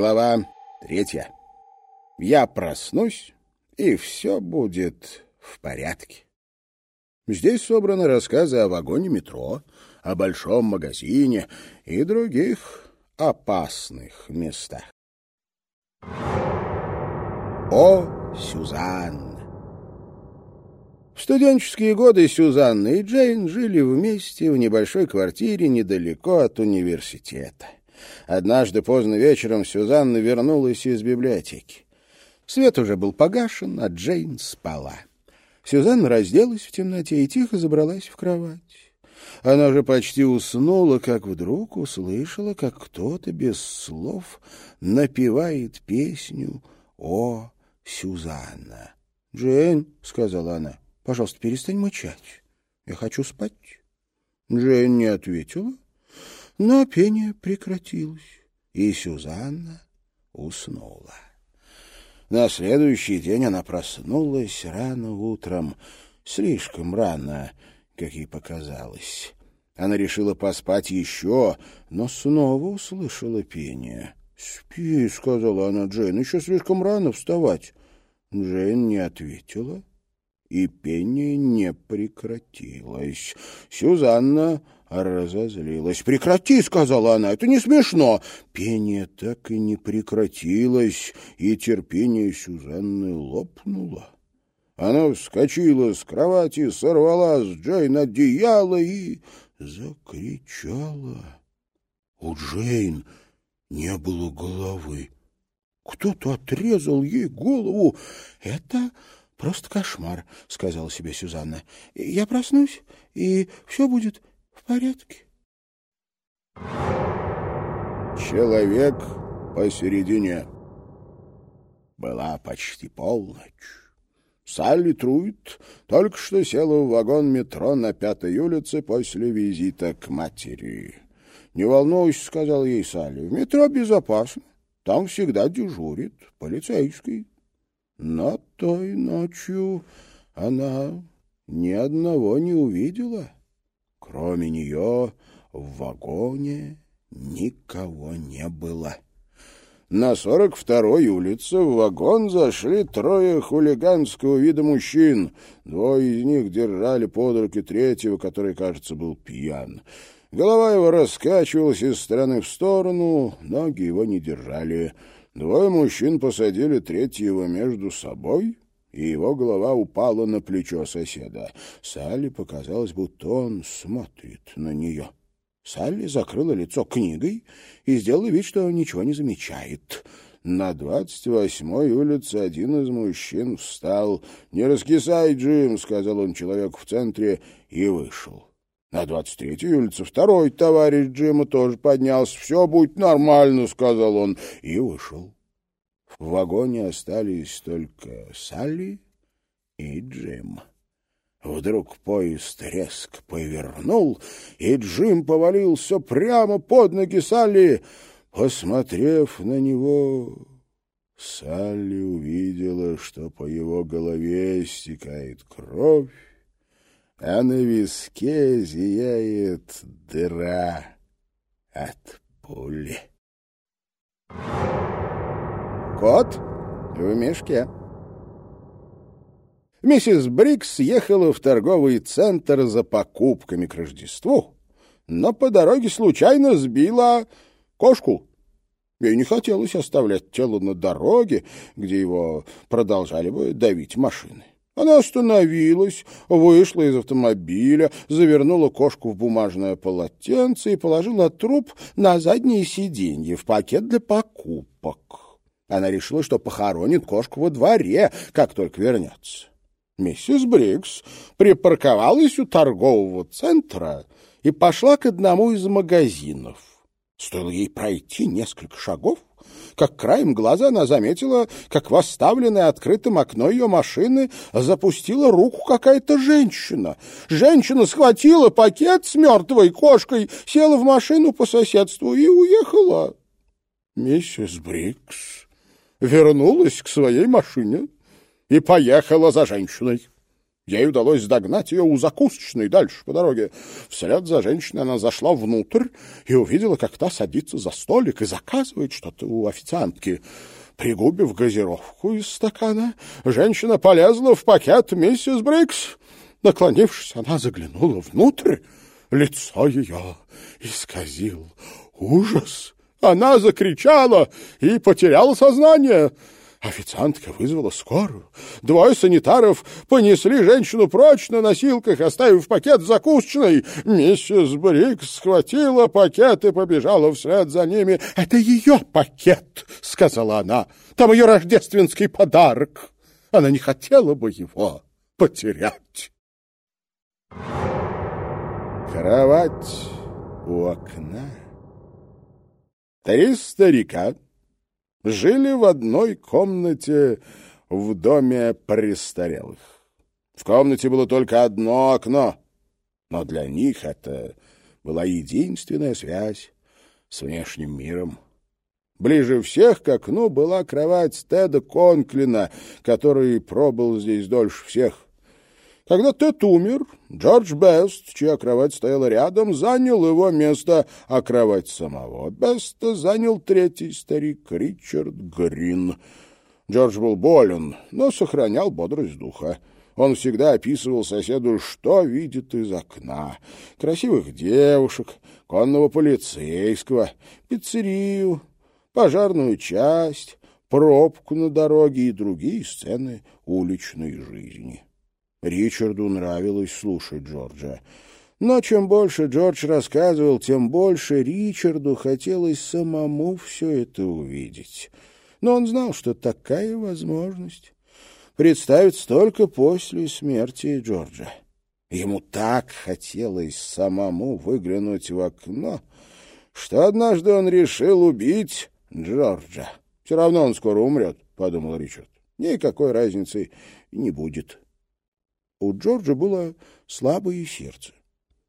Глава третья. Я проснусь, и все будет в порядке. Здесь собраны рассказы о вагоне метро, о большом магазине и других опасных местах. О, Сюзанна! В студенческие годы Сюзанна и Джейн жили вместе в небольшой квартире недалеко от университета. Однажды поздно вечером Сюзанна вернулась из библиотеки. Свет уже был погашен, а Джейн спала. Сюзанна разделась в темноте и тихо забралась в кровать. Она же почти уснула, как вдруг услышала, как кто-то без слов напевает песню «О, Сюзанна». «Джейн», — сказала она, — «пожалуйста, перестань мычать. Я хочу спать». Джейн не ответила, но пение прекратилось, и Сюзанна уснула. На следующий день она проснулась рано утром, слишком рано, как ей показалось. Она решила поспать еще, но снова услышала пение. «Спи», — сказала она Джейн, — «еще слишком рано вставать». Джейн не ответила, и пение не прекратилось. Сюзанна разозлилась. «Прекрати!» — сказала она. «Это не смешно!» Пение так и не прекратилось, и терпение Сюзанны лопнуло. Она вскочила с кровати, сорвала с Джейн одеяло и закричала. У Джейн не было головы. Кто-то отрезал ей голову. «Это просто кошмар», — сказала себе Сюзанна. «Я проснусь, и все будет в порядке. Человек посередине. Была почти полночь. Салли Труит только что села в вагон метро на Пятой улице после визита к матери. «Не волнуйся», — сказал ей Салли, — «в метро безопасно. Там всегда дежурит полицейский». Но той ночью она ни одного не увидела. Кроме нее в вагоне никого не было. На сорок второй улице в вагон зашли трое хулиганского вида мужчин. Двое из них держали под руки третьего, который, кажется, был пьян. Голова его раскачивалась из стороны в сторону, ноги его не держали. Двое мужчин посадили третьего между собой и его голова упала на плечо соседа. Салли показалось, будто он смотрит на нее. Салли закрыла лицо книгой и сделала вид, что ничего не замечает. На двадцать восьмой улице один из мужчин встал. «Не раскисай, Джим», — сказал он человеку в центре, и вышел. На двадцать третьей улице второй товарищ Джима тоже поднялся. «Все будет нормально», — сказал он, и вышел. В вагоне остались только Салли и Джим. Вдруг поезд резко повернул, и Джим повалился прямо под ноги Салли. Посмотрев на него, Салли увидела, что по его голове стекает кровь, а на виске зияет дыра от пули. Кот в мешке. Миссис Брикс ехала в торговый центр за покупками к Рождеству, но по дороге случайно сбила кошку. Ей не хотелось оставлять тело на дороге, где его продолжали бы давить машины. Она остановилась, вышла из автомобиля, завернула кошку в бумажное полотенце и положила труп на заднее сиденье в пакет для покупок. Она решила, что похоронит кошку во дворе, как только вернется. Миссис Брикс припарковалась у торгового центра и пошла к одному из магазинов. Стоило ей пройти несколько шагов, как краем глаза она заметила, как в оставленное открытым окно ее машины запустила руку какая-то женщина. Женщина схватила пакет с мертвой кошкой, села в машину по соседству и уехала. Миссис Брикс вернулась к своей машине и поехала за женщиной. Ей удалось догнать ее у закусочной дальше по дороге. Вслед за женщиной она зашла внутрь и увидела, как та садится за столик и заказывает что-то у официантки. Пригубив газировку из стакана, женщина полезла в пакет миссис Брикс. Наклонившись, она заглянула внутрь. Лицо ее исказил ужас. Она закричала и потеряла сознание. Официантка вызвала скорую. Двое санитаров понесли женщину прочь на носилках, оставив пакет закусочной. Миссис Брикс схватила пакет и побежала вслед за ними. «Это ее пакет!» — сказала она. «Там ее рождественский подарок. Она не хотела бы его потерять». Кровать у окна. Три старика жили в одной комнате в доме престарелых. В комнате было только одно окно, но для них это была единственная связь с внешним миром. Ближе всех к окну была кровать Теда Конклина, который пробыл здесь дольше всех. Когда Тед умер, Джордж Бест, чья кровать стояла рядом, занял его место, а кровать самого Беста занял третий старик Ричард Грин. Джордж был болен, но сохранял бодрость духа. Он всегда описывал соседу, что видит из окна. Красивых девушек, конного полицейского, пиццерию, пожарную часть, пробку на дороге и другие сцены уличной жизни. Ричарду нравилось слушать Джорджа. Но чем больше Джордж рассказывал, тем больше Ричарду хотелось самому все это увидеть. Но он знал, что такая возможность представится только после смерти Джорджа. Ему так хотелось самому выглянуть в окно, что однажды он решил убить Джорджа. «Все равно он скоро умрет», — подумал Ричард. «Никакой разницы не будет». У Джорджа было слабое сердце.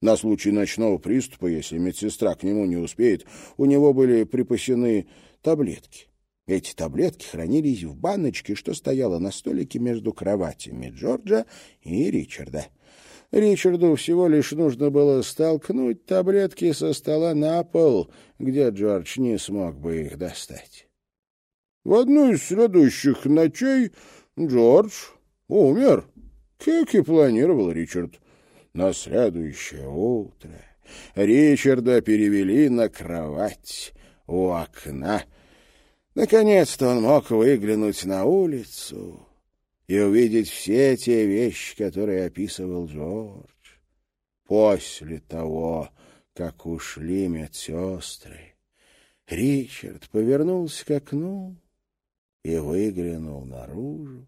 На случай ночного приступа, если медсестра к нему не успеет, у него были припасены таблетки. Эти таблетки хранились в баночке, что стояла на столике между кроватями Джорджа и Ричарда. Ричарду всего лишь нужно было столкнуть таблетки со стола на пол, где Джордж не смог бы их достать. В одну из следующих ночей Джордж умер. Как и планировал Ричард. На следующее утро Ричарда перевели на кровать у окна. Наконец-то он мог выглянуть на улицу и увидеть все те вещи, которые описывал Джордж. После того, как ушли медсестры, Ричард повернулся к окну и выглянул наружу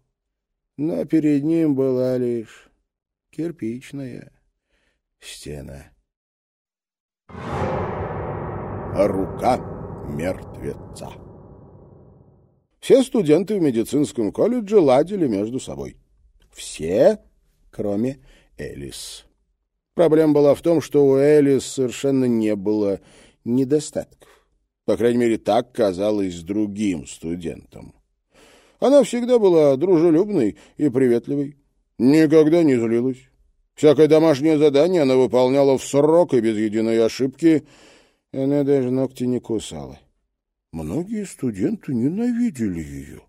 но перед ним была лишь кирпичная стена. Рука мертвеца Все студенты в медицинском колледже ладили между собой. Все, кроме Элис. Проблема была в том, что у Элис совершенно не было недостатков. По крайней мере, так казалось другим студентам. Она всегда была дружелюбной и приветливой, никогда не злилась. Всякое домашнее задание она выполняла в срок и без единой ошибки. Она даже ногти не кусала. Многие студенты ненавидели ее.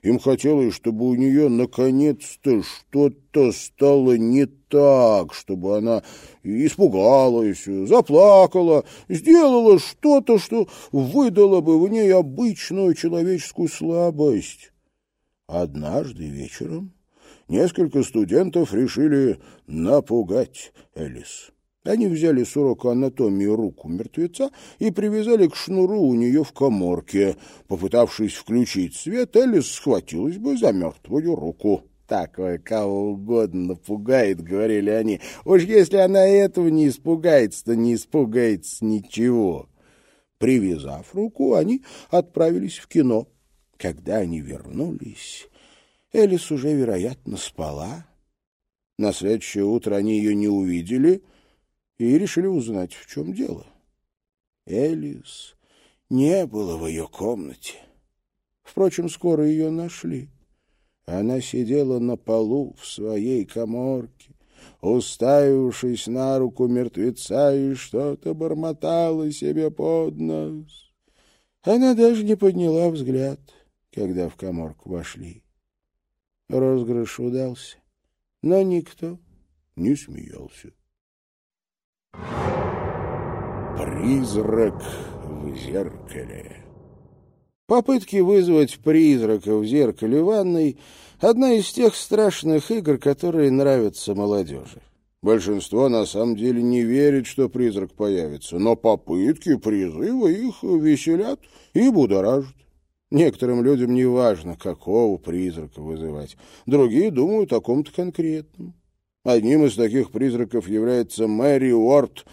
Им хотелось, чтобы у нее наконец-то что-то стало не так, чтобы она испугалась, заплакала, сделала что-то, что выдало бы в ней обычную человеческую слабость. Однажды вечером несколько студентов решили напугать Элис. Они взяли с урока анатомии руку мертвеца и привязали к шнуру у нее в коморке. Попытавшись включить свет, Элис схватилась бы за мертвую руку. «Такое кого угодно напугает», — говорили они. «Уж если она этого не испугается, то не испугается ничего». Привязав руку, они отправились в кино. Когда они вернулись, Элис уже, вероятно, спала. На следующее утро они ее не увидели и решили узнать, в чем дело. Элис не было в ее комнате. Впрочем, скоро ее нашли. Она сидела на полу в своей коморке, уставившись на руку мертвеца, и что-то бормотала себе под нос. Она даже не подняла взгляд, когда в коморку вошли. Розыгрыш удался, но никто не смеялся. Призрак в зеркале Попытки вызвать призрака в зеркале ванной — одна из тех страшных игр, которые нравятся молодежи. Большинство на самом деле не верит, что призрак появится, но попытки призыва их веселят и будоражат. Некоторым людям не важно, какого призрака вызывать. Другие думают о ком-то конкретном. Одним из таких призраков является Мэри Уорд,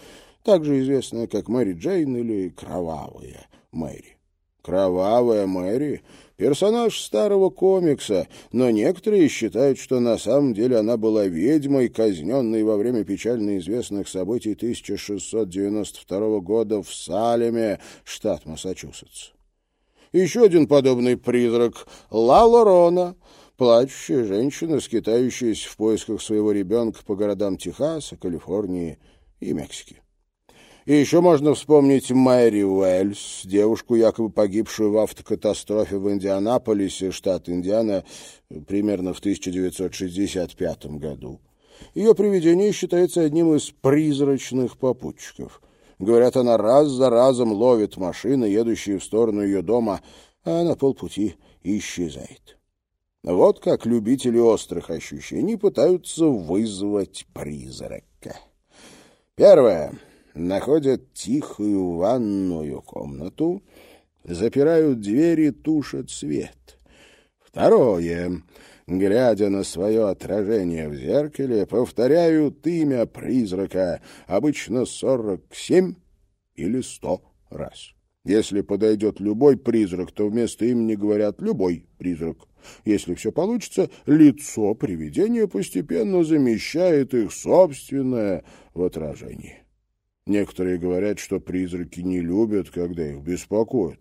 также известная как Мэри Джейн или Кровавая Мэри. Кровавая Мэри — персонаж старого комикса, но некоторые считают, что на самом деле она была ведьмой, казненной во время печально известных событий 1692 года в Салеме, штат Массачусетс. Еще один подобный призрак — Лала Рона, плачущая женщина, скитающаяся в поисках своего ребенка по городам Техаса, Калифорнии и Мексики. И еще можно вспомнить Мэри Уэльс, девушку, якобы погибшую в автокатастрофе в Индианаполисе, штат Индиана, примерно в 1965 году. Ее привидение считается одним из призрачных попутчиков. Говорят, она раз за разом ловит машины, едущие в сторону ее дома, а на полпути исчезает. Вот как любители острых ощущений пытаются вызвать призрака. Первое находят тихую ванную комнату, запирают двери, тушат свет. Второе. Глядя на свое отражение в зеркале, повторяют имя призрака, обычно сорок семь или сто раз. Если подойдет любой призрак, то вместо имени говорят «любой призрак». Если все получится, лицо привидения постепенно замещает их собственное в отражении. Некоторые говорят, что призраки не любят, когда их беспокоят.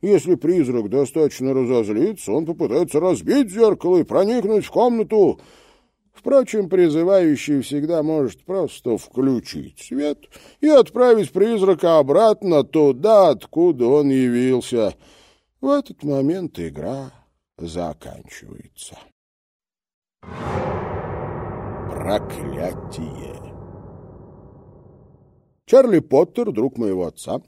Если призрак достаточно разозлится, он попытается разбить зеркало и проникнуть в комнату. Впрочем, призывающий всегда может просто включить свет и отправить призрака обратно туда, откуда он явился. В этот момент игра заканчивается. Проклятие Чарли Поттер, друг моего отца,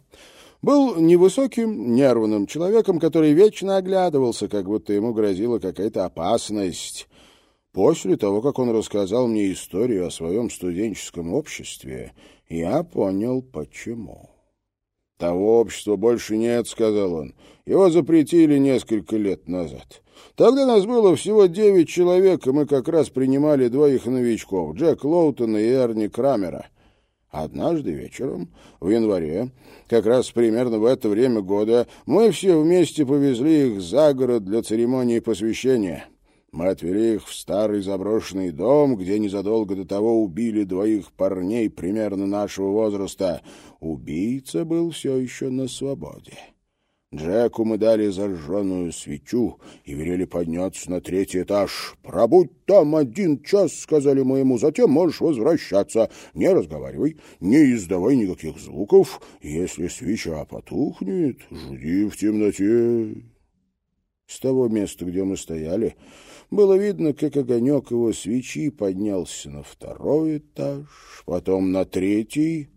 был невысоким, нервным человеком, который вечно оглядывался, как будто ему грозила какая-то опасность. После того, как он рассказал мне историю о своем студенческом обществе, я понял, почему. «Того общества больше нет», — сказал он. «Его запретили несколько лет назад. Тогда нас было всего девять человек, и мы как раз принимали двоих новичков — Джек Лоутона и Эрни Крамера. Однажды вечером, в январе, как раз примерно в это время года, мы все вместе повезли их за город для церемонии посвящения. Мы отвели их в старый заброшенный дом, где незадолго до того убили двоих парней примерно нашего возраста. Убийца был все еще на свободе. Джеку мы дали зажженную свечу и велели подняться на третий этаж. «Пробудь там один час», — сказали мы ему, — «затем можешь возвращаться. Не разговаривай, не издавай никаких звуков. Если свеча потухнет, жди в темноте». С того места, где мы стояли, было видно, как огонек его свечи поднялся на второй этаж, потом на третий,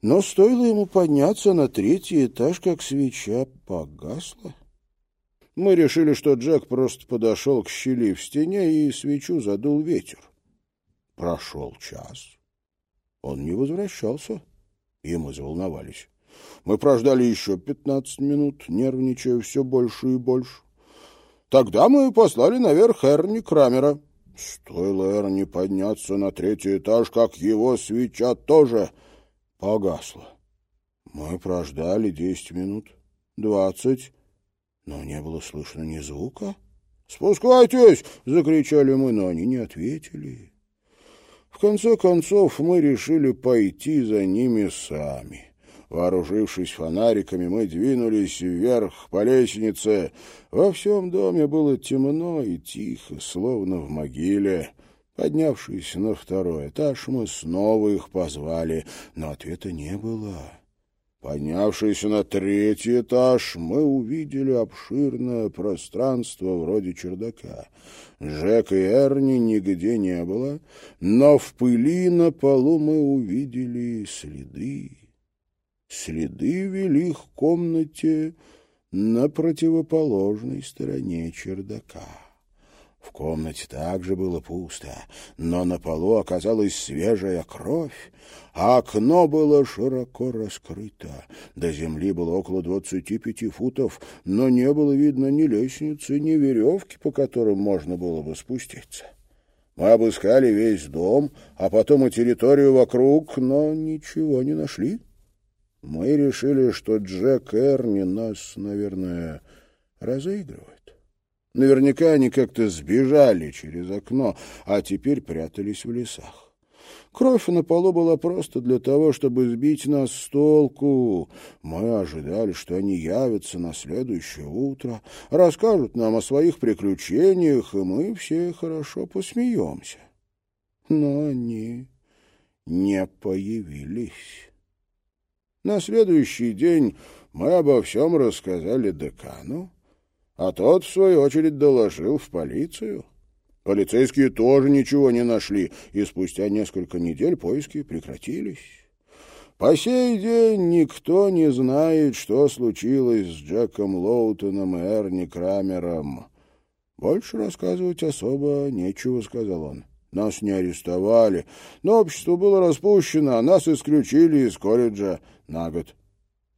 но стоило ему подняться на третий этаж, как свеча погасла. Мы решили, что Джек просто подошел к щели в стене и свечу задул ветер. Прошел час. Он не возвращался, и мы заволновались. Мы прождали еще пятнадцать минут, нервничая все больше и больше. Тогда мы послали наверх Эрни Крамера. Стоило Эрни подняться на третий этаж, как его свеча тоже погасла. Мы прождали десять минут, двадцать, но не было слышно ни звука. «Спускайтесь!» — закричали мы, но они не ответили. В конце концов мы решили пойти за ними сами. Вооружившись фонариками, мы двинулись вверх по лестнице. Во всем доме было темно и тихо, словно в могиле. Поднявшись на второй этаж, мы снова их позвали, но ответа не было. Поднявшись на третий этаж, мы увидели обширное пространство вроде чердака. Жека и Эрни нигде не было, но в пыли на полу мы увидели следы. Следы вели к комнате на противоположной стороне чердака. В комнате также было пусто, но на полу оказалась свежая кровь, а окно было широко раскрыто. До земли было около двадцати пяти футов, но не было видно ни лестницы, ни веревки, по которым можно было бы спуститься. Мы обыскали весь дом, а потом и территорию вокруг, но ничего не нашли. Мы решили, что Джек Эрни нас, наверное, разыгрывает. Наверняка они как-то сбежали через окно, а теперь прятались в лесах. Кровь на полу была просто для того, чтобы сбить нас с толку. Мы ожидали, что они явятся на следующее утро, расскажут нам о своих приключениях, и мы все хорошо посмеемся. Но они не появились. На следующий день мы обо всем рассказали декану, а тот, в свою очередь, доложил в полицию. Полицейские тоже ничего не нашли, и спустя несколько недель поиски прекратились. По сей день никто не знает, что случилось с Джеком Лоутоном и Эрни Крамером. Больше рассказывать особо нечего, — сказал он. Нас не арестовали, но общество было распущено, а нас исключили из колледжа на год.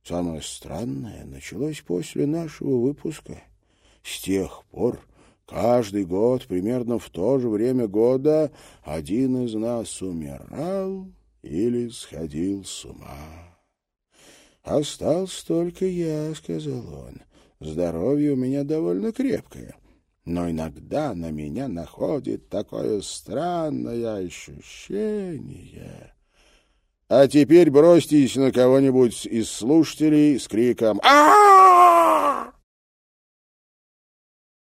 Самое странное началось после нашего выпуска. С тех пор каждый год, примерно в то же время года, один из нас умирал или сходил с ума. «Остался только я», — сказал он. «Здоровье у меня довольно крепкое, но иногда на меня находит такое странное ощущение». А теперь бросьтесь на кого-нибудь из слушателей с криком «А-а-а!»